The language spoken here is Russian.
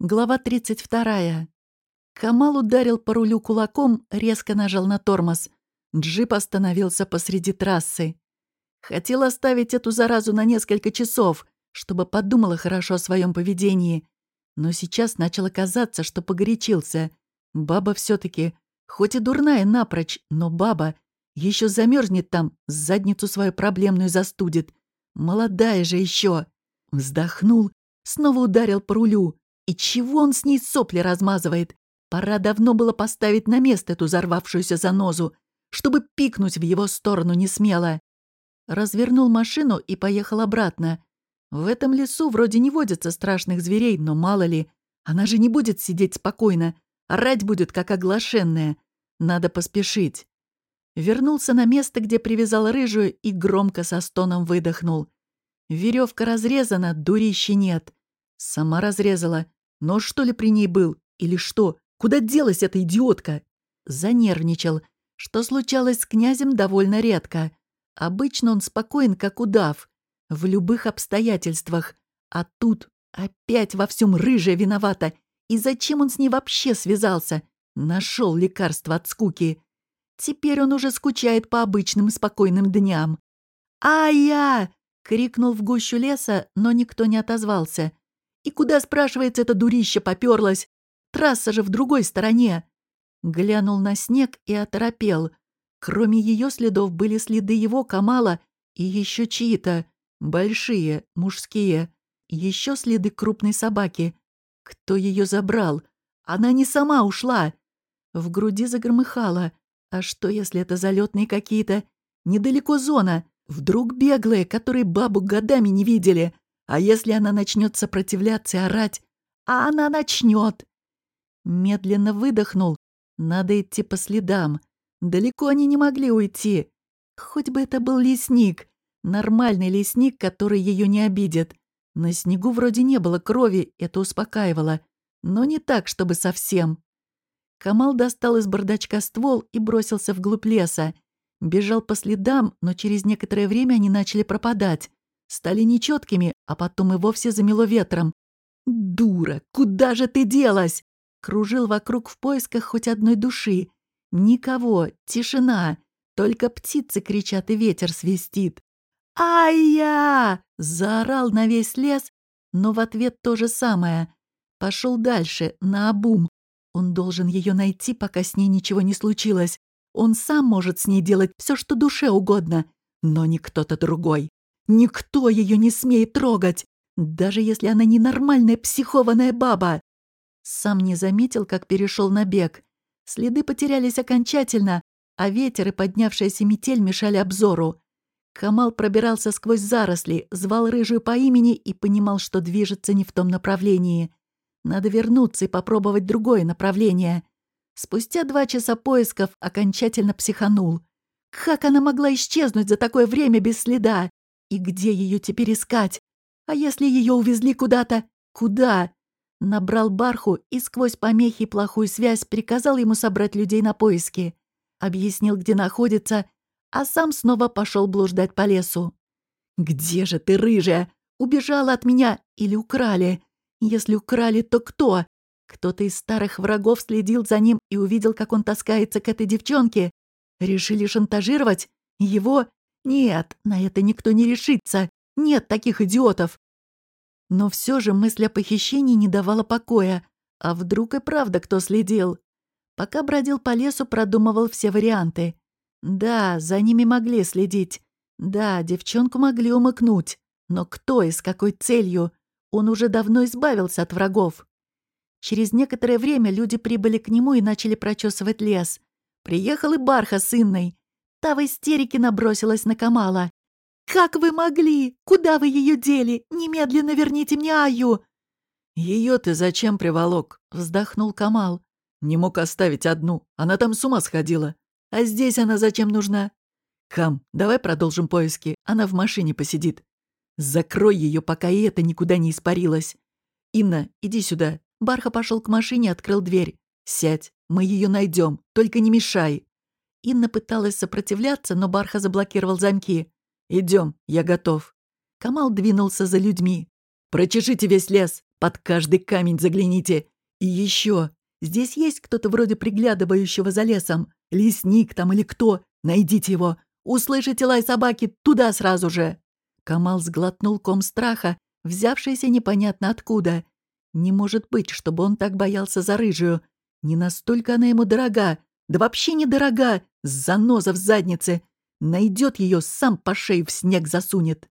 Глава 32. Камал ударил по рулю кулаком, резко нажал на тормоз. Джип остановился посреди трассы. Хотел оставить эту заразу на несколько часов, чтобы подумала хорошо о своем поведении. Но сейчас начало казаться, что погорячился. Баба все таки хоть и дурная напрочь, но баба, еще замерзнет там, задницу свою проблемную застудит. Молодая же еще. Вздохнул, снова ударил по рулю. И чего он с ней сопли размазывает? Пора давно было поставить на место эту взорвавшуюся занозу, чтобы пикнуть в его сторону не смело. Развернул машину и поехал обратно. В этом лесу вроде не водятся страшных зверей, но мало ли. Она же не будет сидеть спокойно. Орать будет, как оглашенная. Надо поспешить. Вернулся на место, где привязал рыжую, и громко со стоном выдохнул. Веревка разрезана, дурищи нет. Сама разрезала. Нож, что ли, при ней был? Или что? Куда делась эта идиотка? Занервничал. Что случалось с князем довольно редко. Обычно он спокоен, как удав. В любых обстоятельствах. А тут опять во всем рыжая виновата. И зачем он с ней вообще связался? Нашел лекарство от скуки. Теперь он уже скучает по обычным спокойным дням. «А-я!» — крикнул в гущу леса, но никто не отозвался. И куда, спрашивается, эта дурища попёрлась? Трасса же в другой стороне. Глянул на снег и оторопел. Кроме ее следов были следы его Камала и еще чьи-то. Большие, мужские. Еще следы крупной собаки. Кто ее забрал? Она не сама ушла. В груди загромыхало. А что, если это залетные какие-то? Недалеко зона. Вдруг беглые, которые бабу годами не видели. А если она начнет сопротивляться и орать? А она начнет. Медленно выдохнул. Надо идти по следам. Далеко они не могли уйти. Хоть бы это был лесник. Нормальный лесник, который ее не обидит. На снегу вроде не было крови, это успокаивало. Но не так, чтобы совсем. Камал достал из бардачка ствол и бросился вглубь леса. Бежал по следам, но через некоторое время они начали пропадать стали нечеткими, а потом и вовсе замело ветром. «Дура! Куда же ты делась?» Кружил вокруг в поисках хоть одной души. Никого, тишина. Только птицы кричат и ветер свистит. «Ай-я!» — заорал на весь лес, но в ответ то же самое. Пошел дальше, на обум. Он должен ее найти, пока с ней ничего не случилось. Он сам может с ней делать все, что душе угодно, но не кто-то другой. Никто ее не смеет трогать, даже если она ненормальная психованная баба. Сам не заметил, как перешел на бег. Следы потерялись окончательно, а ветер и поднявшаяся метель мешали обзору. Камал пробирался сквозь заросли, звал рыжую по имени и понимал, что движется не в том направлении. Надо вернуться и попробовать другое направление. Спустя два часа поисков окончательно психанул. Как она могла исчезнуть за такое время без следа? И где ее теперь искать? А если ее увезли куда-то? Куда? Набрал Барху и сквозь помехи и плохую связь приказал ему собрать людей на поиски. Объяснил, где находится, а сам снова пошел блуждать по лесу. «Где же ты, рыжая? Убежала от меня или украли? Если украли, то кто? Кто-то из старых врагов следил за ним и увидел, как он таскается к этой девчонке? Решили шантажировать? Его нет, на это никто не решится. Нет таких идиотов. Но все же мысль о похищении не давала покоя. А вдруг и правда кто следил? Пока бродил по лесу, продумывал все варианты. Да, за ними могли следить. Да, девчонку могли умыкнуть. Но кто и с какой целью? Он уже давно избавился от врагов. Через некоторое время люди прибыли к нему и начали прочесывать лес. Приехал и Барха с Инной. Та в истерике набросилась на Камала. «Как вы могли? Куда вы ее дели? Немедленно верните мне Аю!» «Ее ты зачем приволок?» — вздохнул Камал. «Не мог оставить одну. Она там с ума сходила. А здесь она зачем нужна?» «Кам, давай продолжим поиски. Она в машине посидит. Закрой ее, пока и это никуда не испарилась. Инна, иди сюда». Барха пошел к машине, открыл дверь. «Сядь, мы ее найдем, только не мешай». Инна пыталась сопротивляться, но Барха заблокировал замки. Идем, я готов». Камал двинулся за людьми. «Прочешите весь лес, Под каждый камень загляните. И еще. Здесь есть кто-то вроде приглядывающего за лесом. Лесник там или кто. Найдите его. Услышите лай собаки, туда сразу же!» Камал сглотнул ком страха, взявшийся непонятно откуда. Не может быть, чтобы он так боялся за рыжую. Не настолько она ему дорога. Да вообще не дорога. Заноза в заднице. Найдет ее, сам по шее в снег засунет.